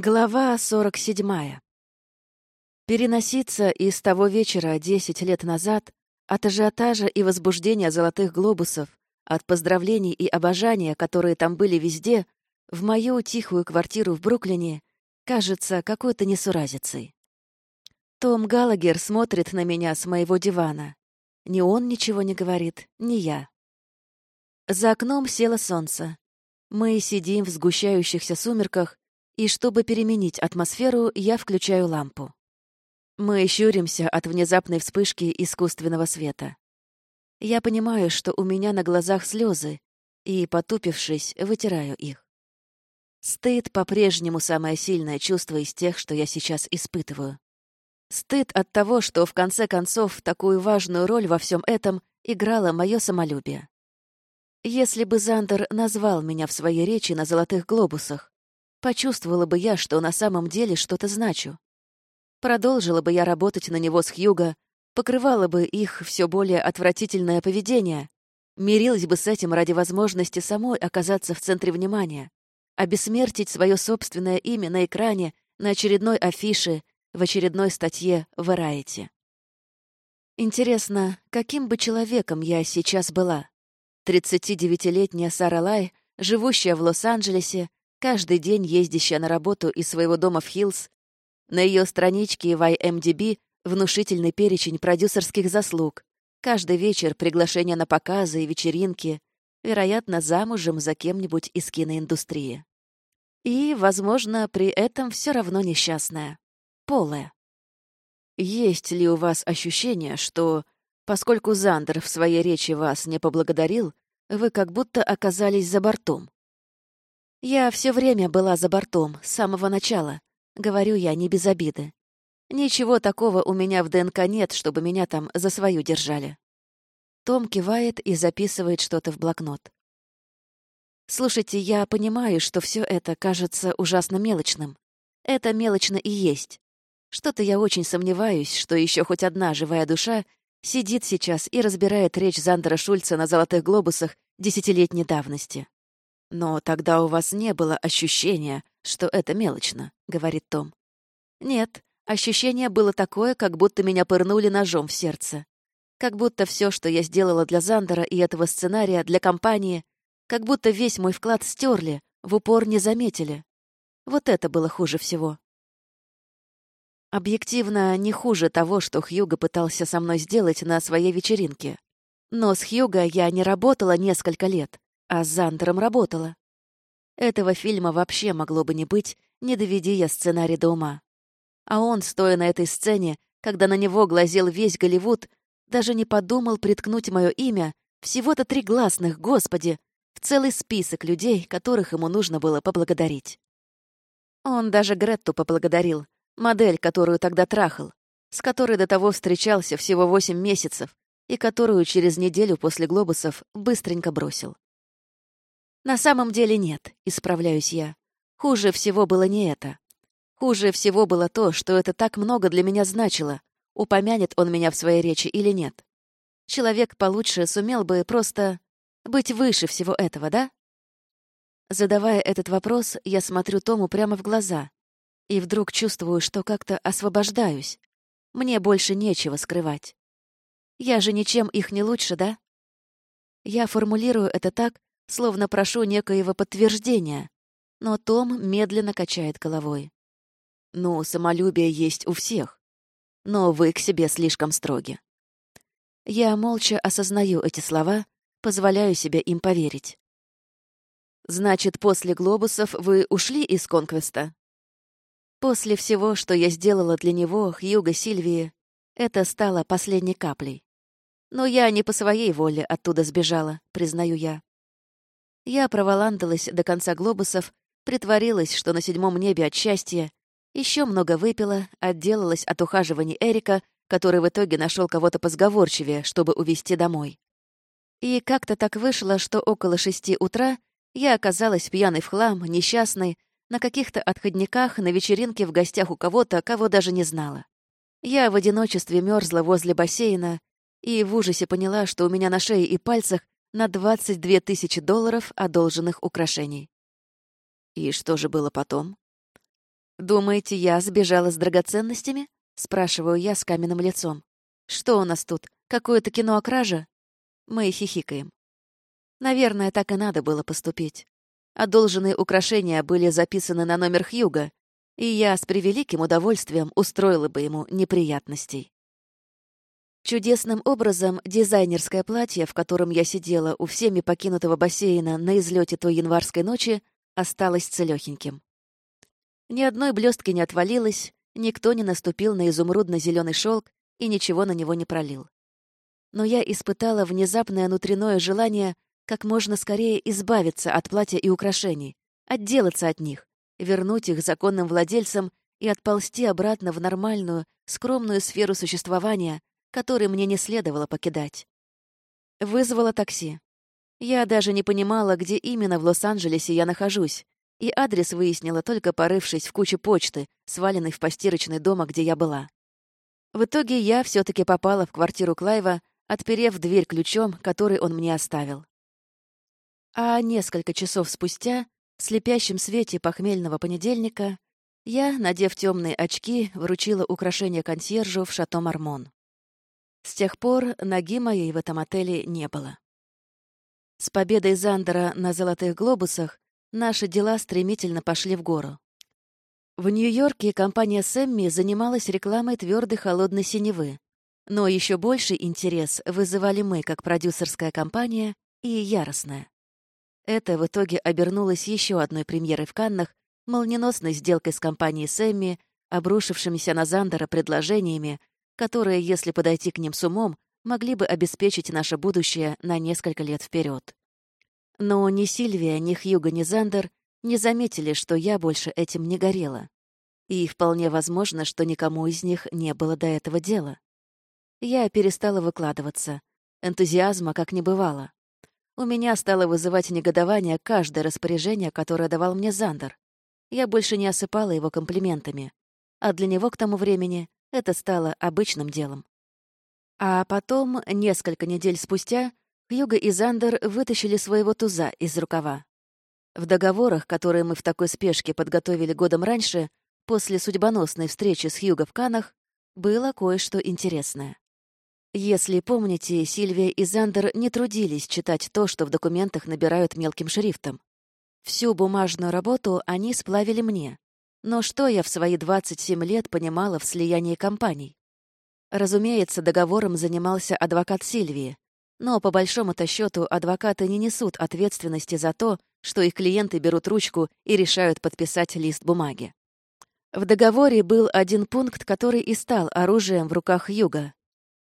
Глава 47. Переноситься из того вечера 10 лет назад от ажиотажа и возбуждения золотых глобусов, от поздравлений и обожания, которые там были везде, в мою тихую квартиру в Бруклине, кажется какой-то несуразицей. Том Галагер смотрит на меня с моего дивана. Ни он ничего не говорит, ни я. За окном село солнце. Мы сидим в сгущающихся сумерках и чтобы переменить атмосферу, я включаю лампу. Мы щуримся от внезапной вспышки искусственного света. Я понимаю, что у меня на глазах слезы, и, потупившись, вытираю их. Стыд по-прежнему самое сильное чувство из тех, что я сейчас испытываю. Стыд от того, что в конце концов такую важную роль во всем этом играло мое самолюбие. Если бы Зандер назвал меня в своей речи на «Золотых глобусах», Почувствовала бы я, что на самом деле что-то значу. Продолжила бы я работать на него с Хьюго, покрывала бы их все более отвратительное поведение, мирилась бы с этим ради возможности самой оказаться в центре внимания, обессмертить свое собственное имя на экране, на очередной афише, в очередной статье в Variety. Интересно, каким бы человеком я сейчас была? 39-летняя Сара Лай, живущая в Лос-Анджелесе, каждый день ездящая на работу из своего дома в Хиллз, на ее страничке в IMDb внушительный перечень продюсерских заслуг, каждый вечер приглашение на показы и вечеринки, вероятно, замужем за кем-нибудь из киноиндустрии. И, возможно, при этом все равно несчастная. Полая. Есть ли у вас ощущение, что, поскольку Зандер в своей речи вас не поблагодарил, вы как будто оказались за бортом? Я все время была за бортом, с самого начала. Говорю я не без обиды. Ничего такого у меня в ДНК нет, чтобы меня там за свою держали. Том кивает и записывает что-то в блокнот. Слушайте, я понимаю, что все это кажется ужасно мелочным. Это мелочно и есть. Что-то я очень сомневаюсь, что еще хоть одна живая душа сидит сейчас и разбирает речь Зандера Шульца на «Золотых глобусах» десятилетней давности. «Но тогда у вас не было ощущения, что это мелочно», — говорит Том. «Нет, ощущение было такое, как будто меня пырнули ножом в сердце. Как будто все, что я сделала для Зандера и этого сценария, для компании, как будто весь мой вклад стерли, в упор не заметили. Вот это было хуже всего. Объективно, не хуже того, что Хьюго пытался со мной сделать на своей вечеринке. Но с Хьюго я не работала несколько лет, а с Зандером работала. Этого фильма вообще могло бы не быть, не доведи я сценарий до ума. А он, стоя на этой сцене, когда на него глазел весь Голливуд, даже не подумал приткнуть мое имя, всего-то три гласных, господи, в целый список людей, которых ему нужно было поблагодарить. Он даже Гретту поблагодарил, модель, которую тогда трахал, с которой до того встречался всего восемь месяцев и которую через неделю после «Глобусов» быстренько бросил. На самом деле нет, исправляюсь я. Хуже всего было не это. Хуже всего было то, что это так много для меня значило, упомянет он меня в своей речи или нет. Человек получше сумел бы просто быть выше всего этого, да? Задавая этот вопрос, я смотрю Тому прямо в глаза и вдруг чувствую, что как-то освобождаюсь. Мне больше нечего скрывать. Я же ничем их не лучше, да? Я формулирую это так, словно прошу некоего подтверждения, но Том медленно качает головой. «Ну, самолюбие есть у всех, но вы к себе слишком строги». Я молча осознаю эти слова, позволяю себе им поверить. «Значит, после глобусов вы ушли из Конквеста?» После всего, что я сделала для него, Хьюга Сильвии, это стало последней каплей. Но я не по своей воле оттуда сбежала, признаю я. Я проволандалась до конца глобусов, притворилась, что на седьмом небе от счастья, еще много выпила, отделалась от ухаживаний Эрика, который в итоге нашел кого-то позговорчивее, чтобы увезти домой. И как-то так вышло, что около шести утра я оказалась пьяной в хлам, несчастной, на каких-то отходниках, на вечеринке в гостях у кого-то, кого даже не знала. Я в одиночестве мерзла возле бассейна и в ужасе поняла, что у меня на шее и пальцах на 22 тысячи долларов одолженных украшений. И что же было потом? «Думаете, я сбежала с драгоценностями?» — спрашиваю я с каменным лицом. «Что у нас тут? Какое-то кино о краже?» Мы хихикаем. Наверное, так и надо было поступить. Одолженные украшения были записаны на номер Хьюга, и я с превеликим удовольствием устроила бы ему неприятностей. Чудесным образом дизайнерское платье, в котором я сидела у всеми покинутого бассейна на излете той январской ночи, осталось целёхеньким. Ни одной блестки не отвалилось, никто не наступил на изумрудно-зеленый шелк и ничего на него не пролил. Но я испытала внезапное внутреннее желание как можно скорее избавиться от платья и украшений, отделаться от них, вернуть их законным владельцам и отползти обратно в нормальную, скромную сферу существования, которую мне не следовало покидать. Вызвала такси. Я даже не понимала, где именно в Лос-Анджелесе я нахожусь, и адрес выяснила, только порывшись в куче почты, сваленной в постирочный дома, где я была. В итоге я все таки попала в квартиру Клайва, отперев дверь ключом, который он мне оставил. А несколько часов спустя, в слепящем свете похмельного понедельника, я, надев темные очки, вручила украшение консьержу в шато Мармон. С тех пор ноги моей в этом отеле не было. С победой Зандера на «Золотых глобусах» наши дела стремительно пошли в гору. В Нью-Йорке компания Сэмми занималась рекламой твердой холодной синевы. Но еще больший интерес вызывали мы, как продюсерская компания, и яростная. Это в итоге обернулось еще одной премьерой в Каннах, молниеносной сделкой с компанией Сэмми, обрушившимися на Зандера предложениями, которые, если подойти к ним с умом, могли бы обеспечить наше будущее на несколько лет вперед. Но ни Сильвия, ни Хьюго, ни Зандер не заметили, что я больше этим не горела. И вполне возможно, что никому из них не было до этого дела. Я перестала выкладываться. Энтузиазма как не бывало. У меня стало вызывать негодование каждое распоряжение, которое давал мне Зандер. Я больше не осыпала его комплиментами. А для него к тому времени это стало обычным делом. А потом, несколько недель спустя, Хьюго и Зандер вытащили своего туза из рукава. В договорах, которые мы в такой спешке подготовили годом раньше, после судьбоносной встречи с Хьюго в Канах, было кое-что интересное. Если помните, Сильвия и Зандер не трудились читать то, что в документах набирают мелким шрифтом. Всю бумажную работу они сплавили мне. Но что я в свои 27 лет понимала в слиянии компаний? Разумеется, договором занимался адвокат Сильвии, но по большому-то счету адвокаты не несут ответственности за то, что их клиенты берут ручку и решают подписать лист бумаги. В договоре был один пункт, который и стал оружием в руках Юга,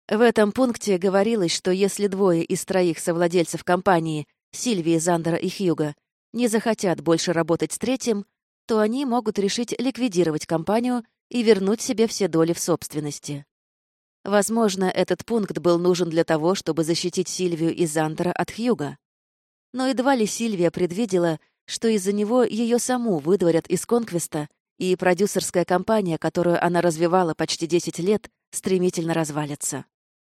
в этом пункте говорилось, что если двое из троих совладельцев компании, Сильвии, Зандера и Хьюга, не захотят больше работать с третьим, то они могут решить ликвидировать компанию и вернуть себе все доли в собственности. Возможно, этот пункт был нужен для того, чтобы защитить Сильвию и Зандера от Хьюга. Но едва ли Сильвия предвидела, что из-за него ее саму выдворят из Конквеста, и продюсерская компания, которую она развивала почти 10 лет, стремительно развалится.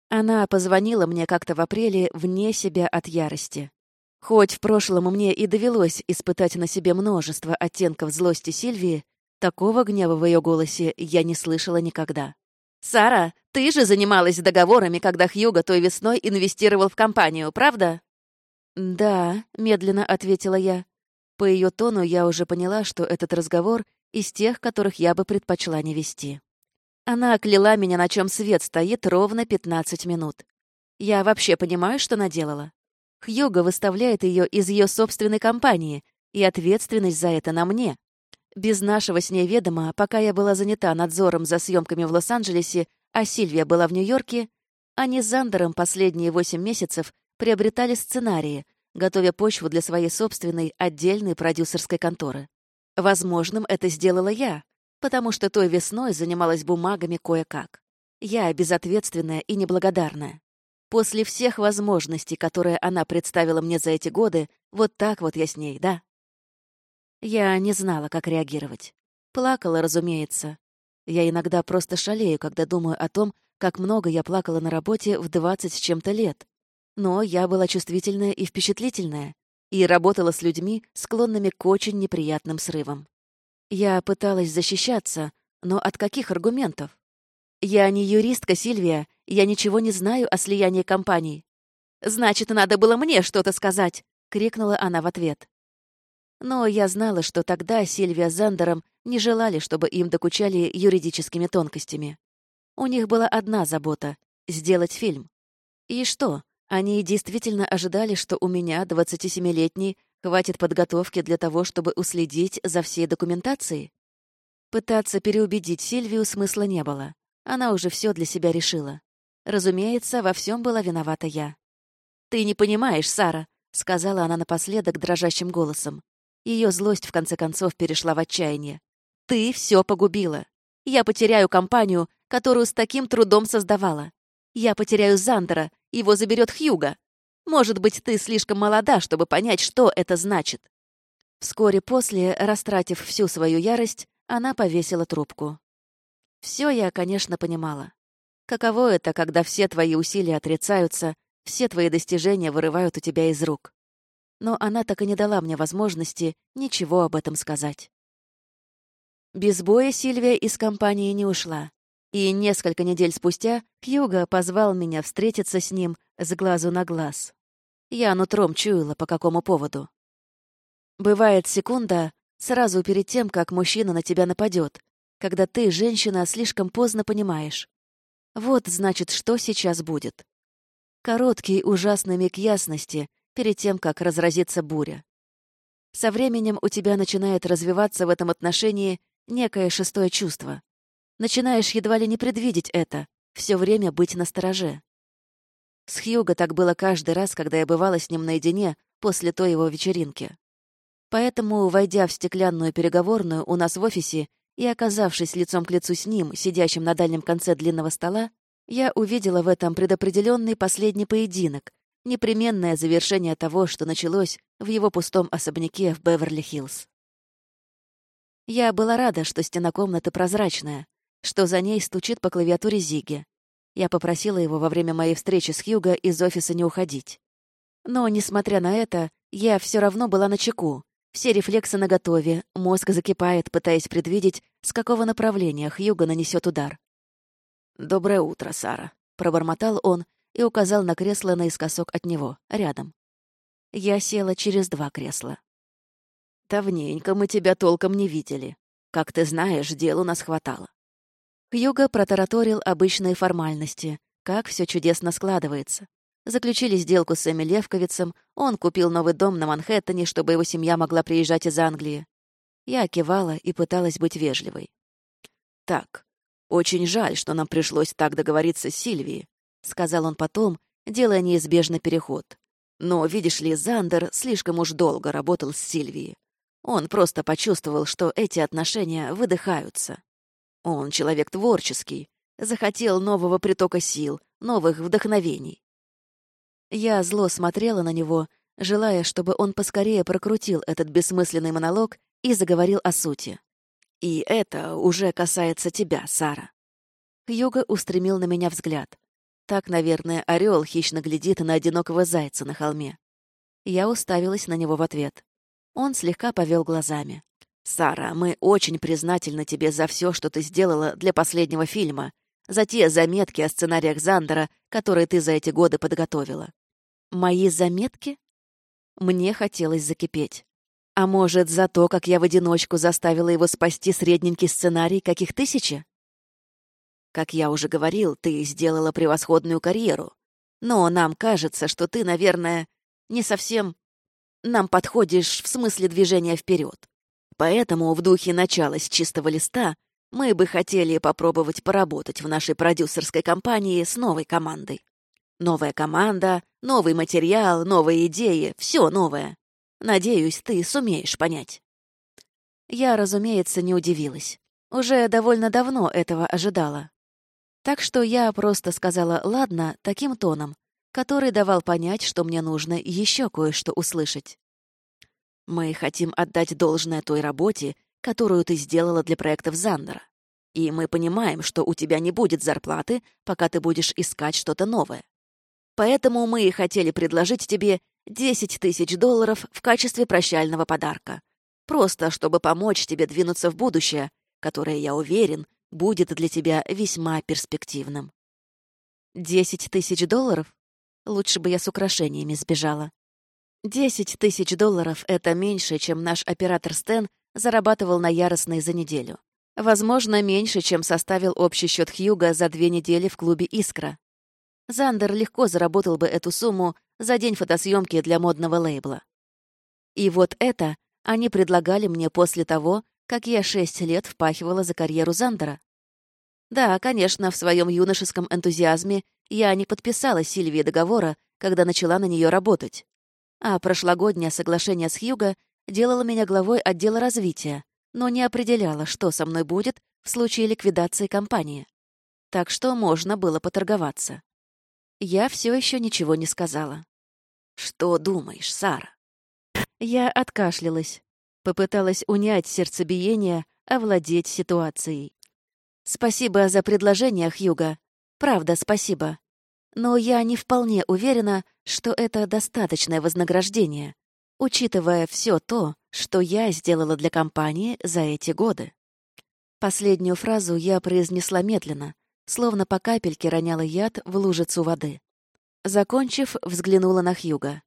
Она позвонила мне как-то в апреле вне себя от ярости. Хоть в прошлом мне и довелось испытать на себе множество оттенков злости Сильвии, такого гнева в ее голосе я не слышала никогда. «Сара, ты же занималась договорами, когда Хьюго той весной инвестировал в компанию, правда?» «Да», — медленно ответила я. По ее тону я уже поняла, что этот разговор из тех, которых я бы предпочла не вести. Она окляла меня, на чем свет стоит, ровно 15 минут. Я вообще понимаю, что наделала. Хьюго выставляет ее из ее собственной компании, и ответственность за это на мне. Без нашего с ней ведома, пока я была занята надзором за съемками в Лос-Анджелесе, а Сильвия была в Нью-Йорке, они с Зандером последние восемь месяцев приобретали сценарии, готовя почву для своей собственной отдельной продюсерской конторы. Возможным это сделала я, потому что той весной занималась бумагами кое-как. Я безответственная и неблагодарная. После всех возможностей, которые она представила мне за эти годы, вот так вот я с ней, да? Я не знала, как реагировать. Плакала, разумеется. Я иногда просто шалею, когда думаю о том, как много я плакала на работе в двадцать с чем-то лет. Но я была чувствительная и впечатлительная, и работала с людьми, склонными к очень неприятным срывам. Я пыталась защищаться, но от каких аргументов? Я не юристка, Сильвия, я ничего не знаю о слиянии компаний. «Значит, надо было мне что-то сказать!» — крикнула она в ответ. Но я знала, что тогда Сильвия с Зандером не желали, чтобы им докучали юридическими тонкостями. У них была одна забота — сделать фильм. И что, они действительно ожидали, что у меня, 27-летней, хватит подготовки для того, чтобы уследить за всей документацией? Пытаться переубедить Сильвию смысла не было. Она уже все для себя решила. Разумеется, во всем была виновата я. «Ты не понимаешь, Сара», — сказала она напоследок дрожащим голосом. Ее злость, в конце концов, перешла в отчаяние. «Ты все погубила. Я потеряю компанию, которую с таким трудом создавала. Я потеряю Зандера, его заберет Хьюга. Может быть, ты слишком молода, чтобы понять, что это значит». Вскоре после, растратив всю свою ярость, она повесила трубку. Все я, конечно, понимала. Каково это, когда все твои усилия отрицаются, все твои достижения вырывают у тебя из рук. Но она так и не дала мне возможности ничего об этом сказать. Без боя Сильвия из компании не ушла. И несколько недель спустя Хьюго позвал меня встретиться с ним с глазу на глаз. Я нутром чуяла, по какому поводу. Бывает секунда, сразу перед тем, как мужчина на тебя нападет, когда ты, женщина, слишком поздно понимаешь. Вот, значит, что сейчас будет. Короткий ужасный миг ясности перед тем, как разразится буря. Со временем у тебя начинает развиваться в этом отношении некое шестое чувство. Начинаешь едва ли не предвидеть это, все время быть настороже. С Хьюго так было каждый раз, когда я бывала с ним наедине после той его вечеринки. Поэтому, войдя в стеклянную переговорную у нас в офисе и оказавшись лицом к лицу с ним, сидящим на дальнем конце длинного стола, я увидела в этом предопределенный последний поединок, непременное завершение того, что началось в его пустом особняке в Беверли-Хиллз. Я была рада, что стена комнаты прозрачная, что за ней стучит по клавиатуре Зиги. Я попросила его во время моей встречи с Хьюго из офиса не уходить. Но, несмотря на это, я все равно была на чеку, все рефлексы наготове, мозг закипает, пытаясь предвидеть, с какого направления Хьюго нанесет удар. «Доброе утро, Сара», — пробормотал он и указал на кресло наискосок от него, рядом. Я села через два кресла. «Давненько мы тебя толком не видели. Как ты знаешь, дел у нас хватало». Хьюго протараторил обычные формальности, как все чудесно складывается. Заключили сделку с Эми Левковицем, он купил новый дом на Манхэттене, чтобы его семья могла приезжать из Англии. Я кивала и пыталась быть вежливой. «Так, очень жаль, что нам пришлось так договориться с Сильвией», — сказал он потом, делая неизбежный переход. «Но, видишь ли, Зандер слишком уж долго работал с Сильвией. Он просто почувствовал, что эти отношения выдыхаются. Он человек творческий, захотел нового притока сил, новых вдохновений. Я зло смотрела на него, желая, чтобы он поскорее прокрутил этот бессмысленный монолог и заговорил о сути. «И это уже касается тебя, Сара». Хьюго устремил на меня взгляд. Так, наверное, орел хищно глядит на одинокого зайца на холме. Я уставилась на него в ответ. Он слегка повел глазами. «Сара, мы очень признательны тебе за все, что ты сделала для последнего фильма, за те заметки о сценариях Зандера, которые ты за эти годы подготовила. Мои заметки? Мне хотелось закипеть. А может, за то, как я в одиночку заставила его спасти средненький сценарий, каких тысячи? Как я уже говорил, ты сделала превосходную карьеру. Но нам кажется, что ты, наверное, не совсем нам подходишь в смысле движения вперед. Поэтому в духе начала с чистого листа мы бы хотели попробовать поработать в нашей продюсерской компании с новой командой. Новая команда, новый материал, новые идеи, все новое. Надеюсь, ты сумеешь понять. Я, разумеется, не удивилась. Уже довольно давно этого ожидала. Так что я просто сказала «ладно» таким тоном, который давал понять, что мне нужно еще кое-что услышать. Мы хотим отдать должное той работе, которую ты сделала для проектов Зандера. И мы понимаем, что у тебя не будет зарплаты, пока ты будешь искать что-то новое. Поэтому мы и хотели предложить тебе 10 тысяч долларов в качестве прощального подарка. Просто чтобы помочь тебе двинуться в будущее, которое, я уверен, будет для тебя весьма перспективным. Десять тысяч долларов? Лучше бы я с украшениями сбежала. Десять тысяч долларов — это меньше, чем наш оператор Стэн зарабатывал на яростной за неделю. Возможно, меньше, чем составил общий счет Хьюга за две недели в клубе «Искра». Зандер легко заработал бы эту сумму за день фотосъемки для модного лейбла. И вот это они предлагали мне после того, как я шесть лет впахивала за карьеру Зандера. Да, конечно, в своем юношеском энтузиазме я не подписала Сильвии договора, когда начала на нее работать. А прошлогоднее соглашение с Хьюго делало меня главой отдела развития, но не определяло, что со мной будет в случае ликвидации компании. Так что можно было поторговаться. Я все еще ничего не сказала. «Что думаешь, Сара?» Я откашлялась, попыталась унять сердцебиение, овладеть ситуацией. «Спасибо за предложение, Хьюга. Правда, спасибо. Но я не вполне уверена, что это достаточное вознаграждение, учитывая все то, что я сделала для компании за эти годы. Последнюю фразу я произнесла медленно, словно по капельке роняла яд в лужицу воды. Закончив, взглянула на Хьюга.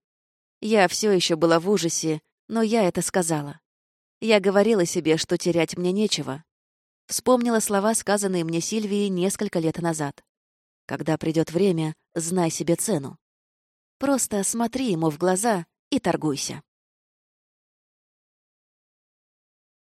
Я все еще была в ужасе, но я это сказала. Я говорила себе, что терять мне нечего. Вспомнила слова, сказанные мне Сильвией несколько лет назад. Когда придет время, знай себе цену. Просто смотри ему в глаза и торгуйся.